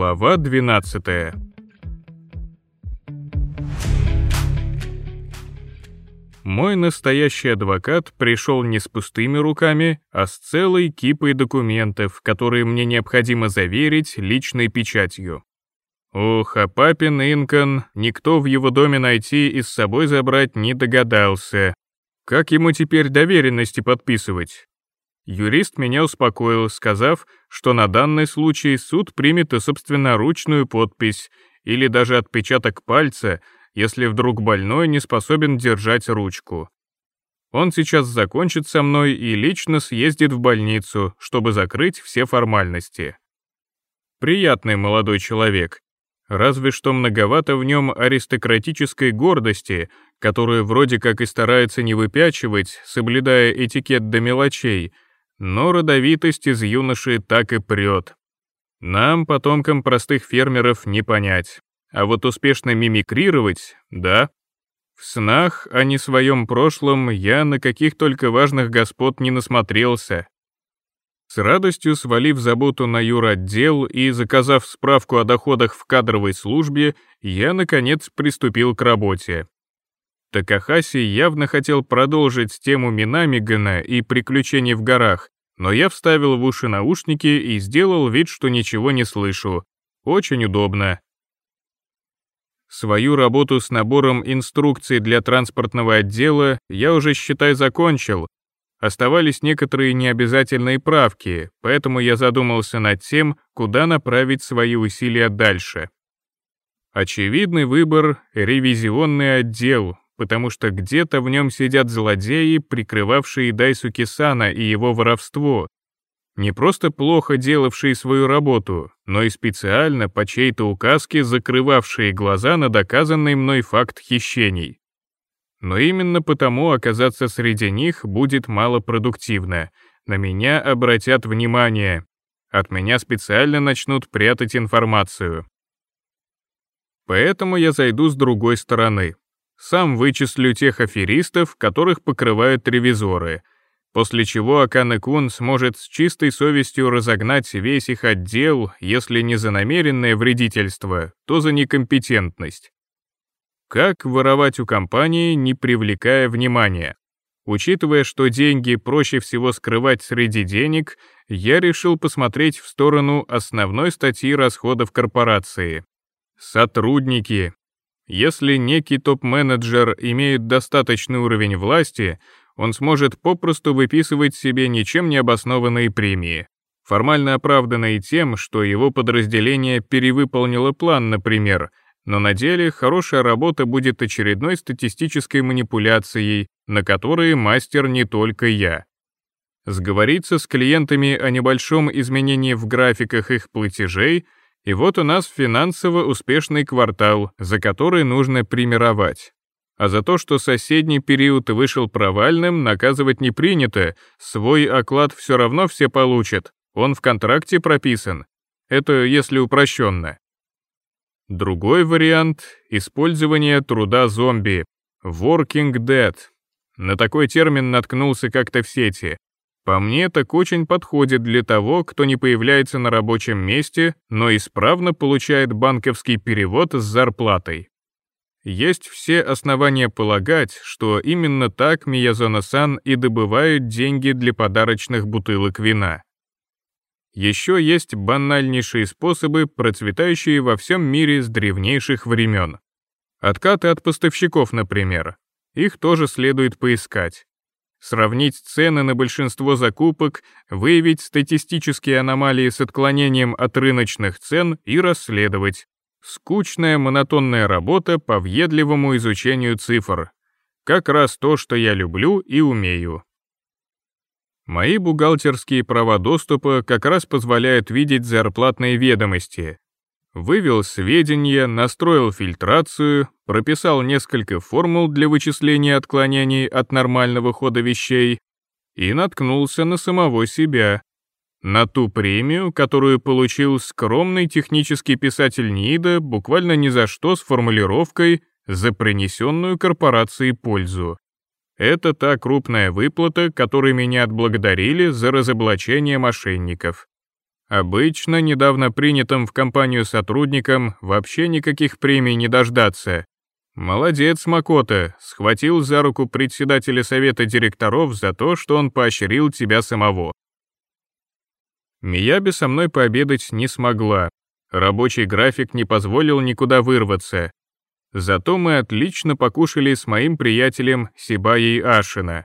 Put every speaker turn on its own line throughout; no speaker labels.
Глава 12 Мой настоящий адвокат пришел не с пустыми руками, а с целой кипой документов, которые мне необходимо заверить личной печатью. Ох, а папин Инкон никто в его доме найти и с собой забрать не догадался. Как ему теперь доверенности подписывать? Юрист меня успокоил, сказав, что на данный случай суд примет и собственноручную подпись или даже отпечаток пальца, если вдруг больной не способен держать ручку. Он сейчас закончит со мной и лично съездит в больницу, чтобы закрыть все формальности. Приятный молодой человек, разве что многовато в нем аристократической гордости, которую вроде как и старается не выпячивать, соблюдая этикет до мелочей — но родовитость из юноши так и прет. Нам, потомкам простых фермеров, не понять. А вот успешно мимикрировать — да. В снах о не своем прошлом я на каких только важных господ не насмотрелся. С радостью свалив заботу на юротдел и заказав справку о доходах в кадровой службе, я, наконец, приступил к работе. Такахаси явно хотел продолжить тему Минамигана и приключений в горах, но я вставил в уши наушники и сделал вид, что ничего не слышу. Очень удобно. Свою работу с набором инструкций для транспортного отдела я уже, считай, закончил. Оставались некоторые необязательные правки, поэтому я задумался над тем, куда направить свои усилия дальше. Очевидный выбор — ревизионный отдел, потому что где-то в нем сидят злодеи, прикрывавшие Дайсу Кисана и его воровство, не просто плохо делавшие свою работу, но и специально по чьей-то указке закрывавшие глаза на доказанный мной факт хищений. Но именно потому оказаться среди них будет малопродуктивно. На меня обратят внимание. От меня специально начнут прятать информацию. Поэтому я зайду с другой стороны сам вычислю тех аферистов, которых покрывают ревизоры, после чего Аканекун сможет с чистой совестью разогнать весь их отдел, если не за намеренное вредительство, то за некомпетентность. Как воровать у компании, не привлекая внимания? Учитывая, что деньги проще всего скрывать среди денег, я решил посмотреть в сторону основной статьи расходов корпорации. Сотрудники. Если некий топ-менеджер имеет достаточный уровень власти, он сможет попросту выписывать себе ничем не обоснованные премии, формально оправданные тем, что его подразделение перевыполнило план, например, но на деле хорошая работа будет очередной статистической манипуляцией, на которой мастер не только я. Сговориться с клиентами о небольшом изменении в графиках их платежей — и вот у нас финансово успешный квартал, за который нужно примировать. А за то, что соседний период вышел провальным, наказывать не принято, свой оклад все равно все получат, он в контракте прописан. Это если упрощенно. Другой вариант — использование труда зомби, working dead. На такой термин наткнулся как-то в сети. По мне, так очень подходит для того, кто не появляется на рабочем месте, но исправно получает банковский перевод с зарплатой. Есть все основания полагать, что именно так Миязона-сан и добывают деньги для подарочных бутылок вина. Еще есть банальнейшие способы, процветающие во всем мире с древнейших времен. Откаты от поставщиков, например. Их тоже следует поискать сравнить цены на большинство закупок, выявить статистические аномалии с отклонением от рыночных цен и расследовать. Скучная монотонная работа по въедливому изучению цифр. Как раз то, что я люблю и умею. Мои бухгалтерские права доступа как раз позволяют видеть зарплатные ведомости, вывел сведения, настроил фильтрацию, прописал несколько формул для вычисления отклонений от нормального хода вещей и наткнулся на самого себя, на ту премию, которую получил скромный технический писатель НИДа буквально ни за что с формулировкой «за принесенную корпорации пользу». Это та крупная выплата, которой меня отблагодарили за разоблачение мошенников. Обычно недавно принятым в компанию сотрудникам вообще никаких премий не дождаться. Молодец, Макота, схватил за руку председателя совета директоров за то, что он поощрил тебя самого. Мияби со мной пообедать не смогла. Рабочий график не позволил никуда вырваться. Зато мы отлично покушали с моим приятелем Сибаей Ашина.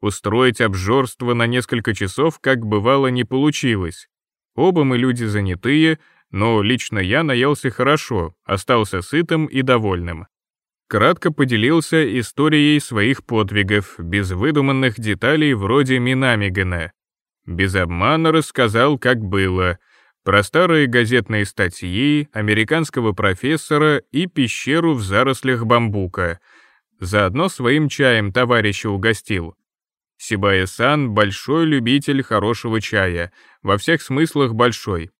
Устроить обжорство на несколько часов, как бывало, не получилось. Оба мы люди занятые, но лично я наелся хорошо, остался сытым и довольным. Кратко поделился историей своих подвигов, без выдуманных деталей вроде Минамигана. Без обмана рассказал, как было, про старые газетные статьи, американского профессора и пещеру в зарослях бамбука. Заодно своим чаем товарища угостил. Сибая-сан — большой любитель хорошего чая, во всех смыслах большой.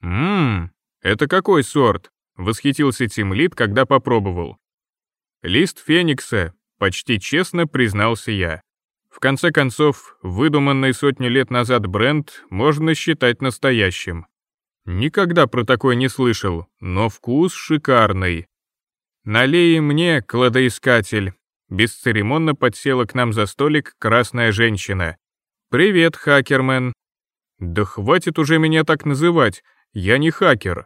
«Ммм, это какой сорт?» — восхитился Тимлит, когда попробовал. «Лист феникса», — почти честно признался я. В конце концов, выдуманный сотни лет назад бренд можно считать настоящим. Никогда про такой не слышал, но вкус шикарный. «Налей мне, кладоискатель», Бесцеремонно подсела к нам за столик красная женщина. «Привет, хакермен!» «Да хватит уже меня так называть, я не хакер».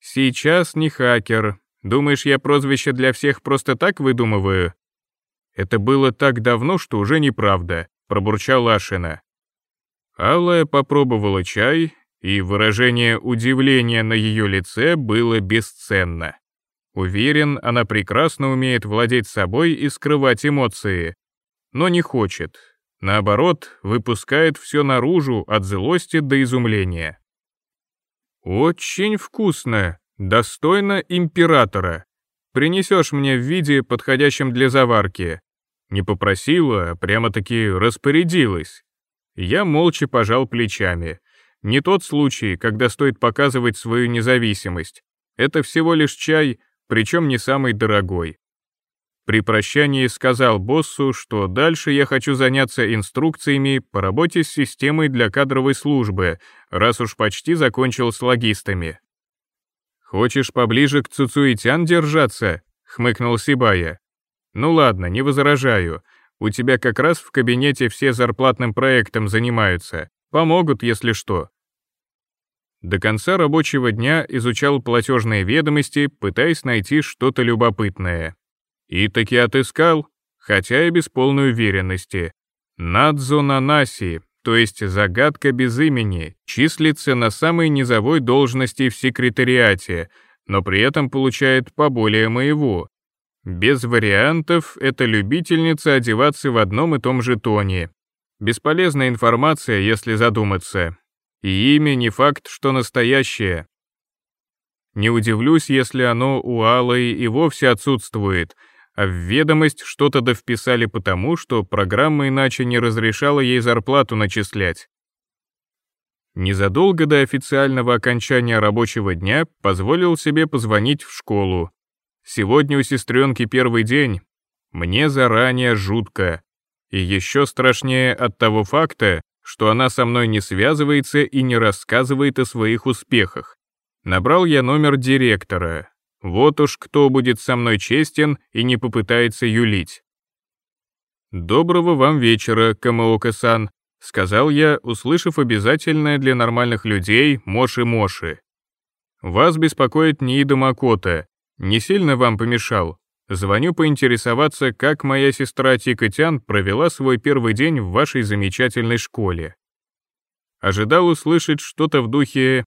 «Сейчас не хакер. Думаешь, я прозвище для всех просто так выдумываю?» «Это было так давно, что уже неправда», — пробурчала Ашина. Алая попробовала чай, и выражение удивления на ее лице было бесценно. Уверен, она прекрасно умеет владеть собой и скрывать эмоции, но не хочет. Наоборот, выпускает все наружу от злости до изумления. «Очень вкусно, достойно императора. Принесешь мне в виде, подходящем для заварки». Не попросила, а прямо-таки распорядилась. Я молча пожал плечами. Не тот случай, когда стоит показывать свою независимость. Это всего лишь чай, причем не самый дорогой. При прощании сказал боссу, что дальше я хочу заняться инструкциями по работе с системой для кадровой службы, раз уж почти закончил с логистами. «Хочешь поближе к Цуцуитян держаться?» — хмыкнул Сибая. «Ну ладно, не возражаю. У тебя как раз в кабинете все зарплатным проектом занимаются. Помогут, если что. До конца рабочего дня изучал платежные ведомости, пытаясь найти что-то любопытное. И таки отыскал, хотя и без полной уверенности. Надзо Нанаси, то есть загадка без имени, числится на самой низовой должности в секретариате, но при этом получает поболее моего. Без вариантов это любительница одеваться в одном и том же тоне. Бесполезная информация, если задуматься, и имя не факт, что настоящее. Не удивлюсь, если оно у Аллы и вовсе отсутствует, а в ведомость что-то довписали потому, что программа иначе не разрешала ей зарплату начислять. Незадолго до официального окончания рабочего дня позволил себе позвонить в школу. Сегодня у сестренки первый день. Мне заранее жутко. И еще страшнее от того факта, что она со мной не связывается и не рассказывает о своих успехах. Набрал я номер директора. Вот уж кто будет со мной честен и не попытается юлить. «Доброго вам вечера, Камаока-сан», — сказал я, услышав обязательное для нормальных людей «Моши-Моши». «Вас беспокоит Ниида Макота. Не сильно вам помешал?» Звоню поинтересоваться, как моя сестра Тикотян провела свой первый день в вашей замечательной школе. Ожидал услышать что-то в духе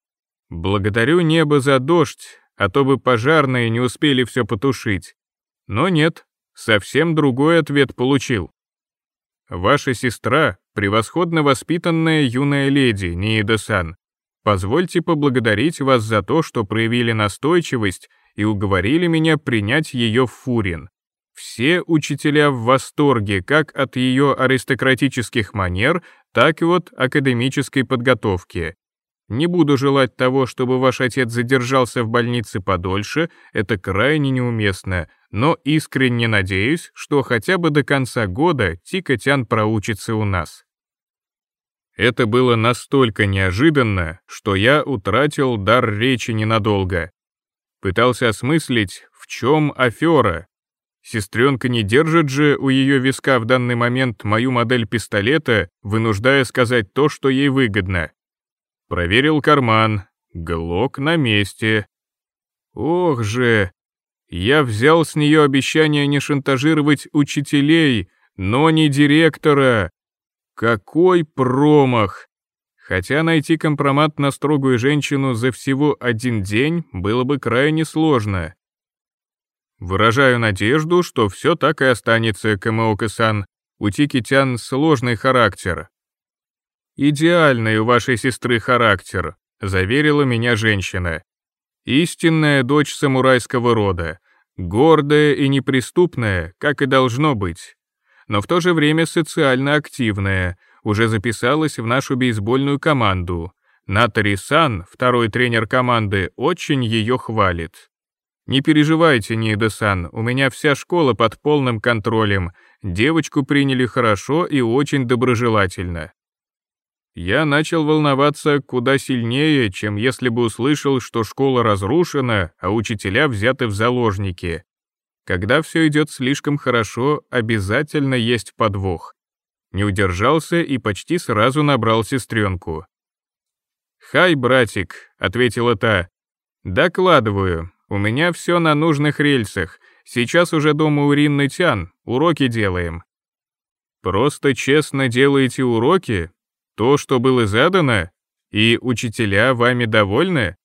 «Благодарю небо за дождь, а то бы пожарные не успели все потушить». Но нет, совсем другой ответ получил. Ваша сестра — превосходно воспитанная юная леди Ниида-сан. Позвольте поблагодарить вас за то, что проявили настойчивость — и уговорили меня принять ее в Фурин. Все учителя в восторге как от ее аристократических манер, так и от академической подготовки. Не буду желать того, чтобы ваш отец задержался в больнице подольше, это крайне неуместно, но искренне надеюсь, что хотя бы до конца года Тикотян проучится у нас. Это было настолько неожиданно, что я утратил дар речи ненадолго. Пытался осмыслить, в чем афера. Сестренка не держит же у ее виска в данный момент мою модель пистолета, вынуждая сказать то, что ей выгодно. Проверил карман. Глок на месте. Ох же! Я взял с нее обещание не шантажировать учителей, но не директора. Какой промах! Хотя найти компромат на строгую женщину за всего один день было бы крайне сложно. Выражаю надежду, что все так и останется, Камаока-сан. У Тикитян сложный характер. «Идеальный у вашей сестры характер», — заверила меня женщина. «Истинная дочь самурайского рода, гордая и неприступная, как и должно быть, но в то же время социально активная, уже записалась в нашу бейсбольную команду. Натари Сан, второй тренер команды, очень ее хвалит. «Не переживайте, Нида Сан, у меня вся школа под полным контролем. Девочку приняли хорошо и очень доброжелательно». Я начал волноваться куда сильнее, чем если бы услышал, что школа разрушена, а учителя взяты в заложники. Когда все идет слишком хорошо, обязательно есть подвох не удержался и почти сразу набрал сестренку. «Хай, братик», — ответила та. «Докладываю, у меня все на нужных рельсах, сейчас уже дома у Ринны Тян, уроки делаем». «Просто честно делаете уроки? То, что было задано? И учителя вами довольны?»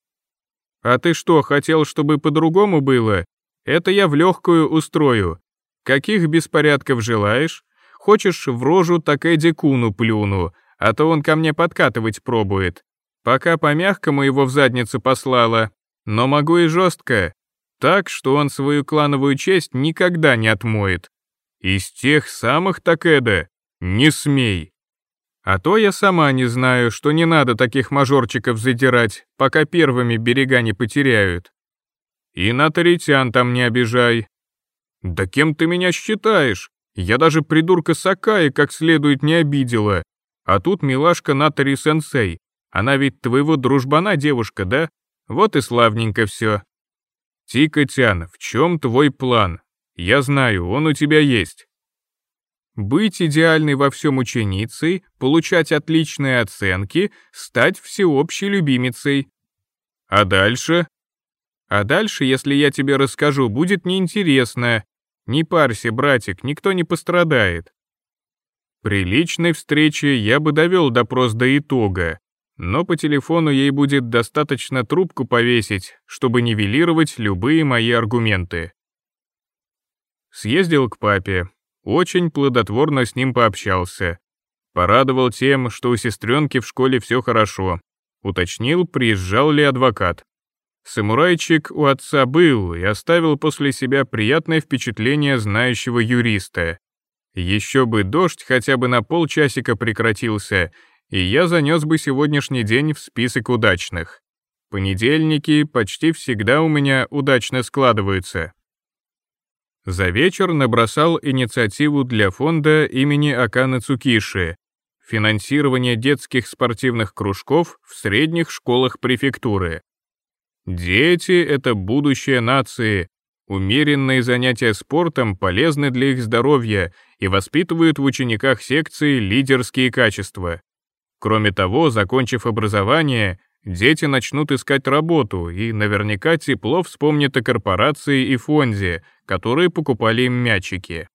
«А ты что, хотел, чтобы по-другому было? Это я в легкую устрою. Каких беспорядков желаешь?» Хочешь, в рожу так Эдди Куну плюну, а то он ко мне подкатывать пробует. Пока по-мягкому его в задницу послала, но могу и жестко. Так, что он свою клановую честь никогда не отмоет. Из тех самых Такеда не смей. А то я сама не знаю, что не надо таких мажорчиков задирать, пока первыми берега не потеряют. И на Таритян там не обижай. Да кем ты меня считаешь? Я даже придурка Сакаи как следует не обидела. А тут милашка Натари-сенсей. Она ведь твоего дружбана девушка, да? Вот и славненько все. Тикотян, в чем твой план? Я знаю, он у тебя есть. Быть идеальной во всем ученицей, получать отличные оценки, стать всеобщей любимицей. А дальше? А дальше, если я тебе расскажу, будет неинтересно, не парься, братик, никто не пострадает. При личной встрече я бы довел допрос до итога, но по телефону ей будет достаточно трубку повесить, чтобы нивелировать любые мои аргументы. Съездил к папе, очень плодотворно с ним пообщался. Порадовал тем, что у сестренки в школе все хорошо. Уточнил, приезжал ли адвокат. Самурайчик у отца был и оставил после себя приятное впечатление знающего юриста. Еще бы дождь хотя бы на полчасика прекратился, и я занес бы сегодняшний день в список удачных. Понедельники почти всегда у меня удачно складываются. За вечер набросал инициативу для фонда имени Акана Цукиши «Финансирование детских спортивных кружков в средних школах префектуры». Дети — это будущее нации. Умеренные занятия спортом полезны для их здоровья и воспитывают в учениках секции лидерские качества. Кроме того, закончив образование, дети начнут искать работу и наверняка тепло вспомнят о корпорации и фонде, которые покупали им мячики.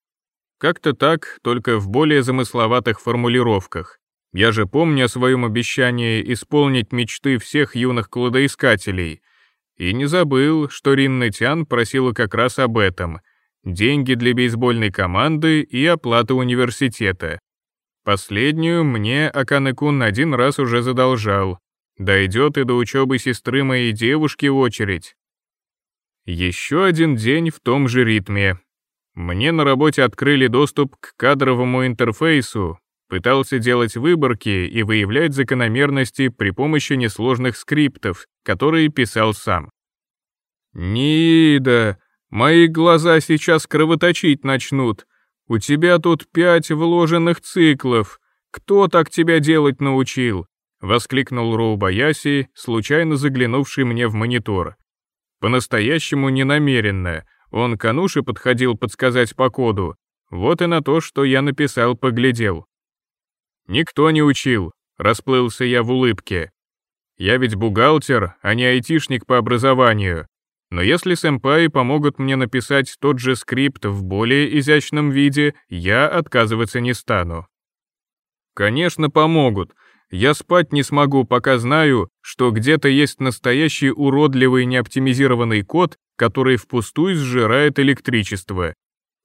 Как-то так, только в более замысловатых формулировках. Я же помню о своем обещании исполнить мечты всех юных кладоискателей — и не забыл, что Рин Нетян просила как раз об этом — деньги для бейсбольной команды и оплата университета. Последнюю мне Аканекун один раз уже задолжал. Дойдет и до учебы сестры моей девушки очередь. Еще один день в том же ритме. Мне на работе открыли доступ к кадровому интерфейсу, пытался делать выборки и выявлять закономерности при помощи несложных скриптов, которые писал сам. «Нида, мои глаза сейчас кровоточить начнут. У тебя тут пять вложенных циклов. Кто так тебя делать научил?» — воскликнул Роубаяси, случайно заглянувший мне в монитор. По-настоящему ненамеренно. Он к Ануше подходил подсказать по коду. Вот и на то, что я написал, поглядел. Никто не учил, расплылся я в улыбке. Я ведь бухгалтер, а не айтишник по образованию. Но если сэмпаи помогут мне написать тот же скрипт в более изящном виде, я отказываться не стану. Конечно, помогут. Я спать не смогу, пока знаю, что где-то есть настоящий уродливый неоптимизированный код, который впустую сжирает электричество.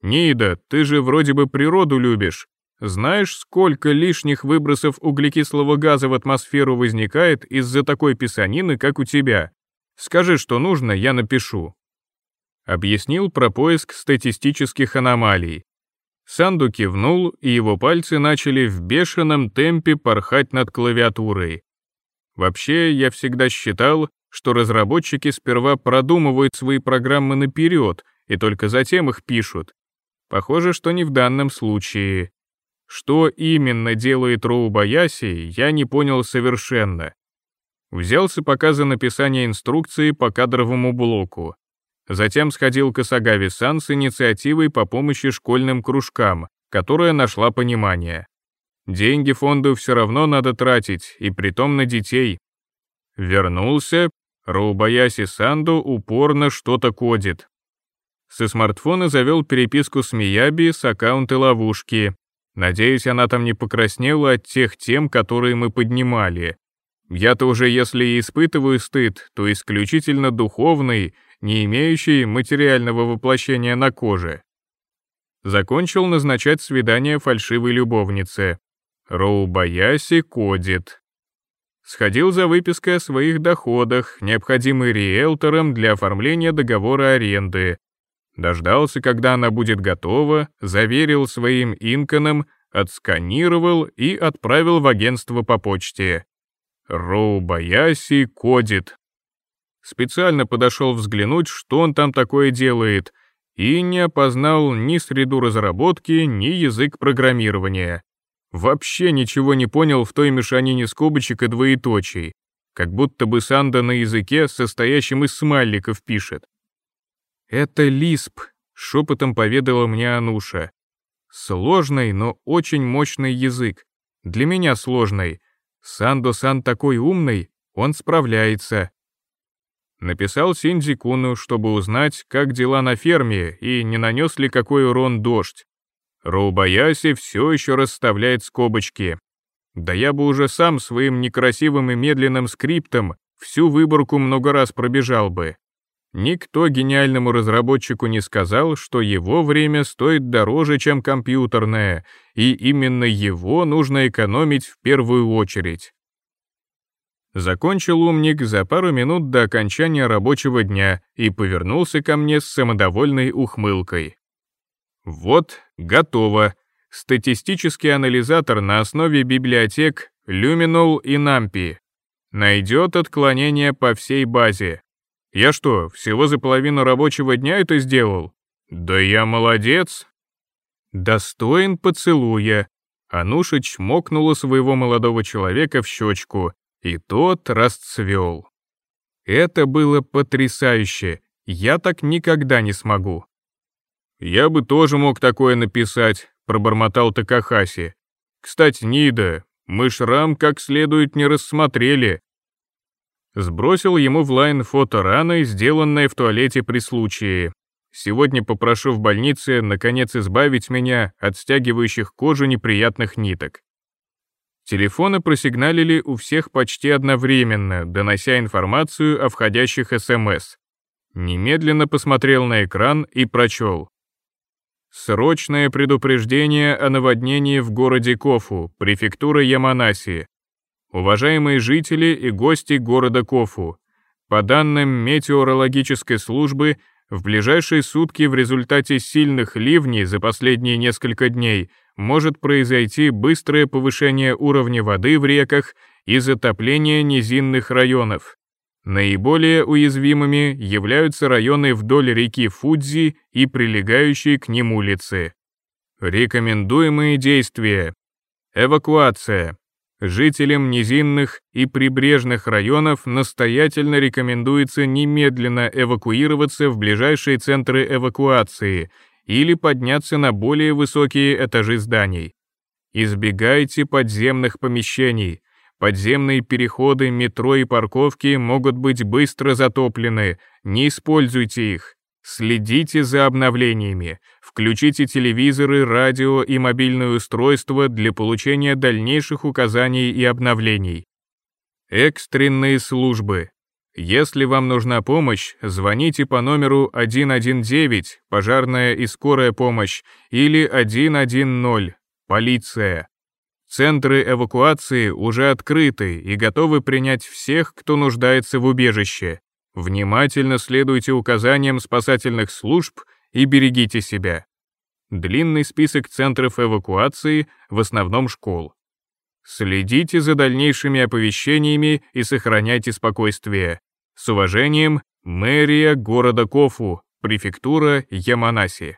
Нида, ты же вроде бы природу любишь. Знаешь, сколько лишних выбросов углекислого газа в атмосферу возникает из-за такой писанины, как у тебя? Скажи, что нужно, я напишу». Объяснил про поиск статистических аномалий. Санду кивнул, и его пальцы начали в бешеном темпе порхать над клавиатурой. Вообще, я всегда считал, что разработчики сперва продумывают свои программы наперед и только затем их пишут. Похоже, что не в данном случае. Что именно делает Роу Баяси, я не понял совершенно. Взялся пока за написание инструкции по кадровому блоку. Затем сходил к Асагаве-сан с инициативой по помощи школьным кружкам, которая нашла понимание. Деньги фонду все равно надо тратить, и притом на детей. Вернулся, Роубаяси Санду упорно что-то кодит. Со смартфона завел переписку с Мияби с аккаунта ловушки, Надеюсь, она там не покраснела от тех тем, которые мы поднимали. Я-то уже, если и испытываю стыд, то исключительно духовный, не имеющий материального воплощения на коже. Закончил назначать свидание фальшивой любовнице. Роу Баяси кодит. Сходил за выпиской о своих доходах, необходимый риэлтором для оформления договора аренды. Дождался, когда она будет готова, заверил своим инканом, отсканировал и отправил в агентство по почте. Роубаяси кодит. Специально подошел взглянуть, что он там такое делает, и не опознал ни среду разработки, ни язык программирования. Вообще ничего не понял в той мешанине скобочек и двоеточий, как будто бы Санда на языке, состоящем из смайликов, пишет. «Это Лисп», — шепотом поведала мне Ануша. Сложный, но очень мощный язык. Для меня сложный. Сандо-сан такой умный, он справляется. Написал Синдзи Куну, чтобы узнать, как дела на ферме и не нанес ли какой урон дождь. Роубаяси все еще расставляет скобочки. Да я бы уже сам своим некрасивым и медленным скриптом всю выборку много раз пробежал бы, Никто гениальному разработчику не сказал, что его время стоит дороже, чем компьютерное, и именно его нужно экономить в первую очередь. Закончил умник за пару минут до окончания рабочего дня и повернулся ко мне с самодовольной ухмылкой. Вот, готово. Статистический анализатор на основе библиотек Luminol и NumPy. Найдет отклонения по всей базе. Я что, всего за половину рабочего дня это сделал? Да я молодец. Достоин поцелуя. Ануша чмокнула своего молодого человека в щечку, и тот расцвел. Это было потрясающе. Я так никогда не смогу. Я бы тоже мог такое написать, пробормотал Такахаси. Кстати, Нида, мы шрам как следует не рассмотрели. Сбросил ему в лайн фото раны, сделанное в туалете при случае. Сегодня попрошу в больнице, наконец, избавить меня от стягивающих кожу неприятных ниток. Телефоны просигналили у всех почти одновременно, донося информацию о входящих СМС. Немедленно посмотрел на экран и прочел. Срочное предупреждение о наводнении в городе Кофу, префектура Яманаси. Уважаемые жители и гости города Кофу, по данным метеорологической службы, в ближайшие сутки в результате сильных ливней за последние несколько дней может произойти быстрое повышение уровня воды в реках и затопление низинных районов. Наиболее уязвимыми являются районы вдоль реки Фудзи и прилегающие к ним улицы. Рекомендуемые действия. Эвакуация жителям низинных и прибрежных районов настоятельно рекомендуется немедленно эвакуироваться в ближайшие центры эвакуации или подняться на более высокие этажи зданий. Избегайте подземных помещений. Подземные переходы, метро и парковки могут быть быстро затоплены, не используйте их. Следите за обновлениями, включите телевизоры, радио и мобильные устройства для получения дальнейших указаний и обновлений. Экстренные службы. Если вам нужна помощь, звоните по номеру 119, пожарная и скорая помощь, или 110, полиция. Центры эвакуации уже открыты и готовы принять всех, кто нуждается в убежище. Внимательно следуйте указаниям спасательных служб и берегите себя. Длинный список центров эвакуации, в основном школ. Следите за дальнейшими оповещениями и сохраняйте спокойствие. С уважением, мэрия города Кофу, префектура Яманаси.